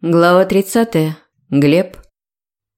Глава 30. Глеб.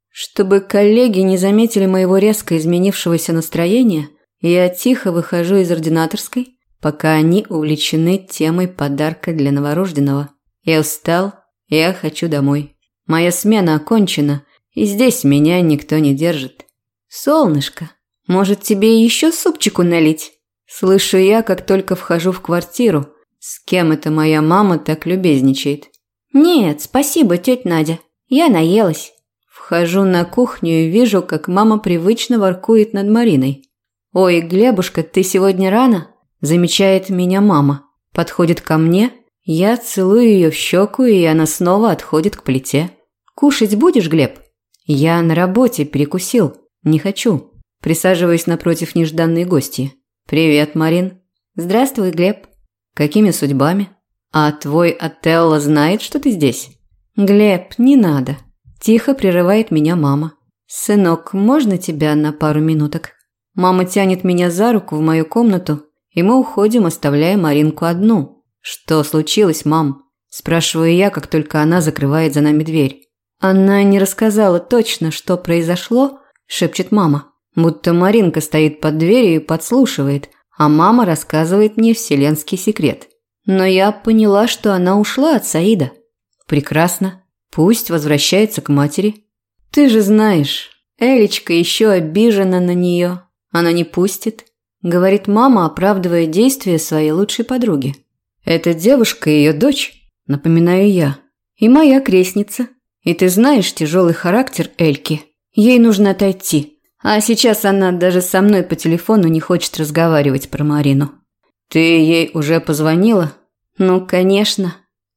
Чтобы коллеги не заметили моего резко изменившегося настроения, я тихо выхожу из ординаторской, пока они увлечены темой подарка для новорожденного. Я устал, я хочу домой. Моя смена окончена, и здесь меня никто не держит. Солнышко, может тебе еще супчику налить? Слышу я, как только вхожу в квартиру. С кем это моя мама так любезничает? «Нет, спасибо, тетя Надя. Я наелась». Вхожу на кухню и вижу, как мама привычно воркует над Мариной. «Ой, Глебушка, ты сегодня рано?» – замечает меня мама. Подходит ко мне, я целую ее в щеку, и она снова отходит к плите. «Кушать будешь, Глеб?» «Я на работе перекусил. Не хочу». Присаживаюсь напротив нежданной гости. «Привет, Марин». «Здравствуй, Глеб». «Какими судьбами?» «А твой Отелло знает, что ты здесь?» «Глеб, не надо». Тихо прерывает меня мама. «Сынок, можно тебя на пару минуток?» Мама тянет меня за руку в мою комнату, и мы уходим, оставляя Маринку одну. «Что случилось, мам?» Спрашиваю я, как только она закрывает за нами дверь. «Она не рассказала точно, что произошло», – шепчет мама. Будто Маринка стоит под дверью и подслушивает, а мама рассказывает мне вселенский секрет. Но я поняла, что она ушла от Саида. Прекрасно. Пусть возвращается к матери. Ты же знаешь, Элечка еще обижена на нее. Она не пустит. Говорит мама, оправдывая действия своей лучшей подруги. Эта девушка ее дочь, напоминаю я. И моя крестница. И ты знаешь тяжелый характер Эльки. Ей нужно отойти. А сейчас она даже со мной по телефону не хочет разговаривать про Марину. «Ты ей уже позвонила?» «Ну, конечно».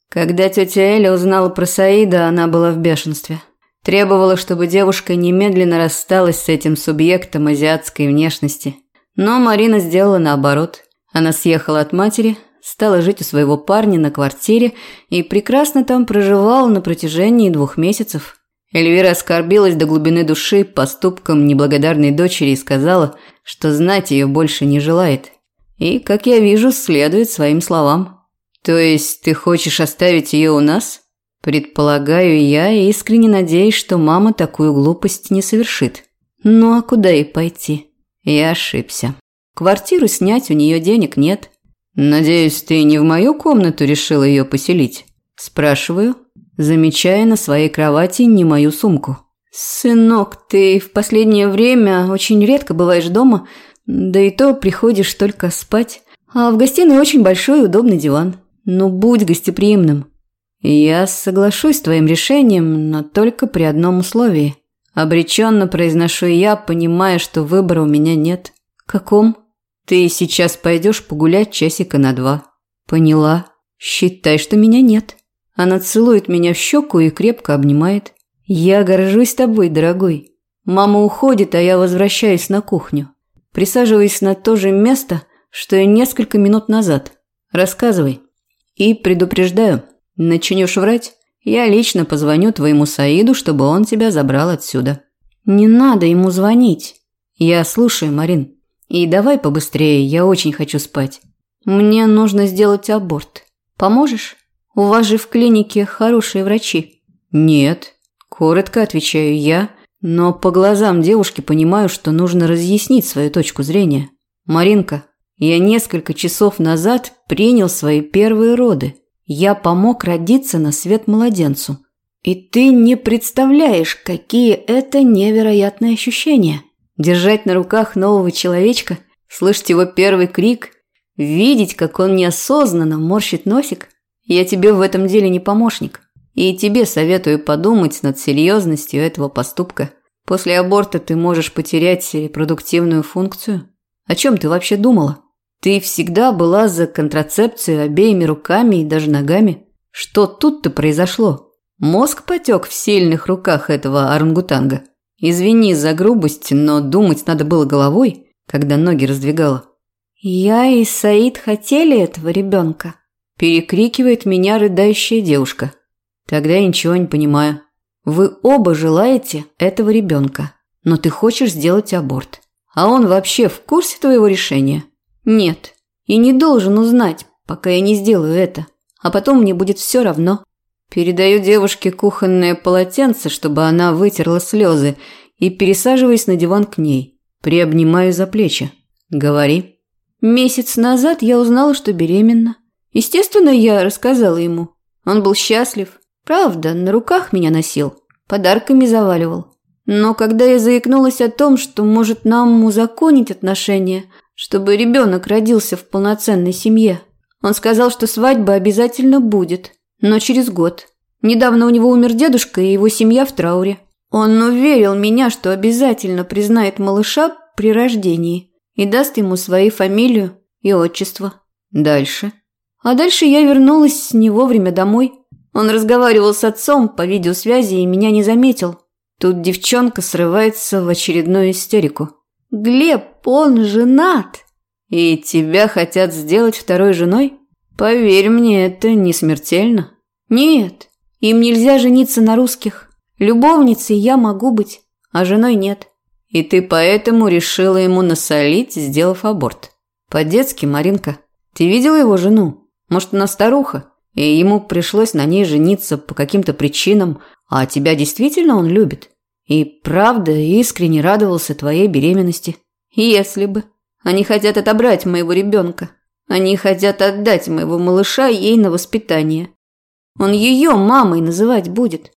Когда тетя Эля узнала про Саида, она была в бешенстве. Требовала, чтобы девушка немедленно рассталась с этим субъектом азиатской внешности. Но Марина сделала наоборот. Она съехала от матери, стала жить у своего парня на квартире и прекрасно там проживала на протяжении двух месяцев. Эльвира оскорбилась до глубины души поступком неблагодарной дочери и сказала, что знать ее больше не желает и, как я вижу, следует своим словам. То есть ты хочешь оставить ее у нас? Предполагаю я и искренне надеюсь, что мама такую глупость не совершит. Ну а куда ей пойти? Я ошибся. Квартиру снять у нее денег нет. Надеюсь, ты не в мою комнату решила ее поселить? Спрашиваю, замечая на своей кровати не мою сумку. «Сынок, ты в последнее время очень редко бываешь дома, да и то приходишь только спать. А в гостиной очень большой удобный диван. Ну, будь гостеприимным. Я соглашусь с твоим решением, но только при одном условии. Обреченно произношу я, понимая, что выбора у меня нет. Каком? Ты сейчас пойдешь погулять часика на два. Поняла. Считай, что меня нет. Она целует меня в щеку и крепко обнимает. Я горжусь тобой, дорогой. Мама уходит, а я возвращаюсь на кухню. Присаживаясь на то же место, что и несколько минут назад. Рассказывай. И предупреждаю, начнешь врать, я лично позвоню твоему Саиду, чтобы он тебя забрал отсюда. Не надо ему звонить. Я слушаю, Марин. И давай побыстрее, я очень хочу спать. Мне нужно сделать аборт. Поможешь? У вас же в клинике хорошие врачи. Нет, коротко отвечаю я но по глазам девушки понимаю, что нужно разъяснить свою точку зрения. Маринка, я несколько часов назад принял свои первые роды. Я помог родиться на свет младенцу. И ты не представляешь, какие это невероятные ощущения. Держать на руках нового человечка, слышать его первый крик, видеть, как он неосознанно морщит носик. Я тебе в этом деле не помощник. И тебе советую подумать над серьезностью этого поступка. После аборта ты можешь потерять репродуктивную функцию. О чем ты вообще думала? Ты всегда была за контрацепцию обеими руками и даже ногами. Что тут-то произошло? Мозг потек в сильных руках этого орангутанга. Извини за грубость, но думать надо было головой, когда ноги раздвигала. «Я и Саид хотели этого ребенка», – перекрикивает меня рыдающая девушка. Тогда я ничего не понимаю. Вы оба желаете этого ребенка, но ты хочешь сделать аборт. А он вообще в курсе твоего решения? Нет. И не должен узнать, пока я не сделаю это. А потом мне будет все равно. Передаю девушке кухонное полотенце, чтобы она вытерла слезы, и пересаживаясь на диван к ней. Приобнимаю за плечи. Говори. Месяц назад я узнала, что беременна. Естественно, я рассказала ему. Он был счастлив. Правда, на руках меня носил. Подарками заваливал. Но когда я заикнулась о том, что может нам узаконить отношения, чтобы ребенок родился в полноценной семье, он сказал, что свадьба обязательно будет, но через год. Недавно у него умер дедушка, и его семья в трауре. Он уверил меня, что обязательно признает малыша при рождении и даст ему свою фамилию и отчество. Дальше. А дальше я вернулась не вовремя домой. Он разговаривал с отцом по видеосвязи и меня не заметил. Тут девчонка срывается в очередную истерику. «Глеб, он женат!» «И тебя хотят сделать второй женой? Поверь мне, это не смертельно». «Нет, им нельзя жениться на русских. Любовницей я могу быть, а женой нет. И ты поэтому решила ему насолить, сделав аборт. По-детски, Маринка. Ты видела его жену? Может, она старуха, и ему пришлось на ней жениться по каким-то причинам, а тебя действительно он любит? И правда искренне радовался твоей беременности. Если бы. Они хотят отобрать моего ребенка. Они хотят отдать моего малыша ей на воспитание. Он ее мамой называть будет.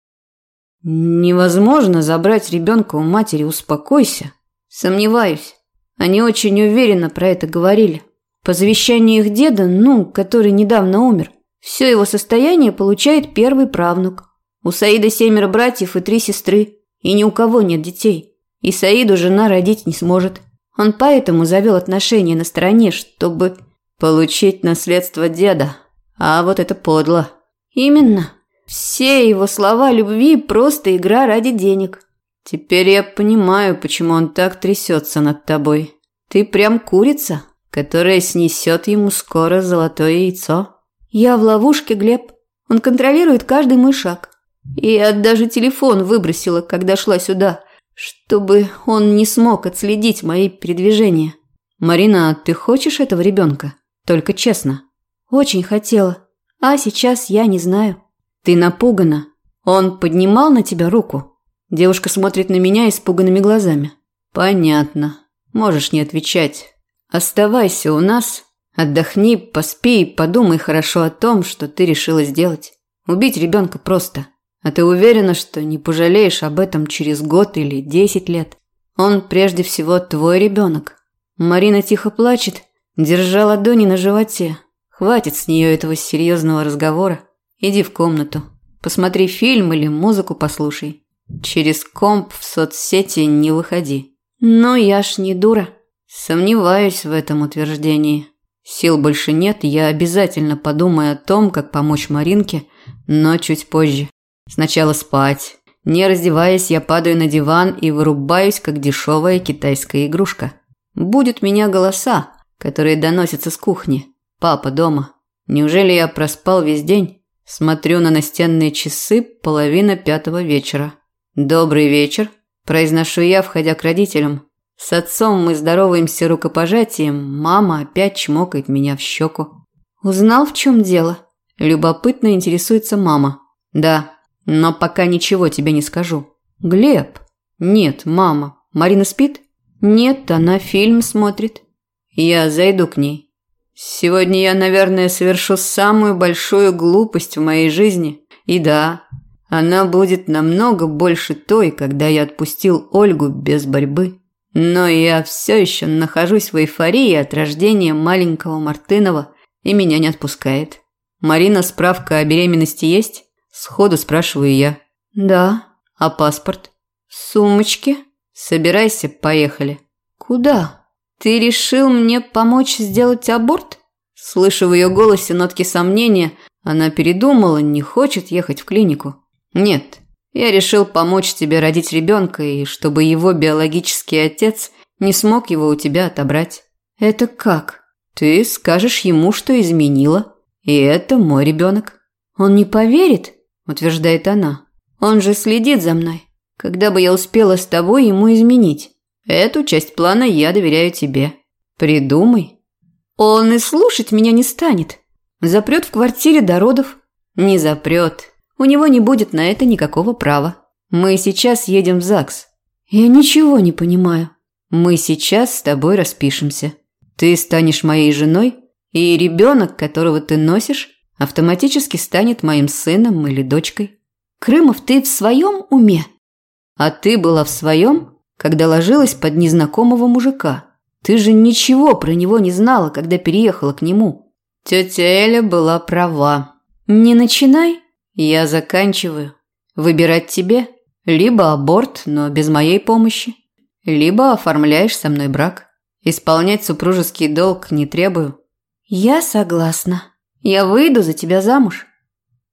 Невозможно забрать ребенка у матери, успокойся. Сомневаюсь. Они очень уверенно про это говорили. По завещанию их деда, ну, который недавно умер, все его состояние получает первый правнук. У Саида семеро братьев и три сестры, и ни у кого нет детей. И Саиду жена родить не сможет. Он поэтому завел отношения на стороне, чтобы получить наследство деда. А вот это подло. Именно. Все его слова любви – просто игра ради денег. Теперь я понимаю, почему он так трясется над тобой. Ты прям курица, которая снесет ему скоро золотое яйцо. Я в ловушке, Глеб. Он контролирует каждый мой шаг. Я даже телефон выбросила, когда шла сюда, чтобы он не смог отследить мои передвижения. Марина, ты хочешь этого ребенка? Только честно. Очень хотела. А сейчас я не знаю. «Ты напугана. Он поднимал на тебя руку?» Девушка смотрит на меня испуганными глазами. «Понятно. Можешь не отвечать. Оставайся у нас, отдохни, поспи и подумай хорошо о том, что ты решила сделать. Убить ребенка просто. А ты уверена, что не пожалеешь об этом через год или десять лет? Он прежде всего твой ребенок». Марина тихо плачет, держа ладони на животе. Хватит с нее этого серьезного разговора. Иди в комнату. Посмотри фильм или музыку послушай. Через комп в соцсети не выходи. Но я ж не дура. Сомневаюсь в этом утверждении. Сил больше нет, я обязательно подумаю о том, как помочь Маринке, но чуть позже. Сначала спать. Не раздеваясь, я падаю на диван и вырубаюсь, как дешевая китайская игрушка. Будет меня голоса, которые доносятся с кухни. Папа дома. Неужели я проспал весь день? Смотрю на настенные часы, половина пятого вечера. «Добрый вечер», – произношу я, входя к родителям. С отцом мы здороваемся рукопожатием, мама опять чмокает меня в щеку. «Узнал, в чем дело?» Любопытно интересуется мама. «Да, но пока ничего тебе не скажу». «Глеб?» «Нет, мама. Марина спит?» «Нет, она фильм смотрит». «Я зайду к ней». Сегодня я, наверное, совершу самую большую глупость в моей жизни. И да, она будет намного больше той, когда я отпустил Ольгу без борьбы. Но я все еще нахожусь в эйфории от рождения маленького Мартынова, и меня не отпускает. Марина, справка о беременности есть? Сходу спрашиваю я. Да. А паспорт? В сумочке. Собирайся, поехали. Куда? «Ты решил мне помочь сделать аборт?» Слышу в ее голосе нотки сомнения. Она передумала, не хочет ехать в клинику. «Нет, я решил помочь тебе родить ребенка, и чтобы его биологический отец не смог его у тебя отобрать». «Это как?» «Ты скажешь ему, что изменила, и это мой ребенок». «Он не поверит?» – утверждает она. «Он же следит за мной. Когда бы я успела с тобой ему изменить?» Эту часть плана я доверяю тебе. Придумай. Он и слушать меня не станет. Запрет в квартире до родов. Не запрет. у него не будет на это никакого права. Мы сейчас едем в ЗАГС. Я ничего не понимаю. Мы сейчас с тобой распишемся. Ты станешь моей женой, и ребенок, которого ты носишь, автоматически станет моим сыном или дочкой. Крымов, ты в своем уме? А ты была в своем, когда ложилась под незнакомого мужика. Ты же ничего про него не знала, когда переехала к нему. Тетя Эля была права. Не начинай, я заканчиваю. Выбирать тебе либо аборт, но без моей помощи, либо оформляешь со мной брак. Исполнять супружеский долг не требую. Я согласна. Я выйду за тебя замуж.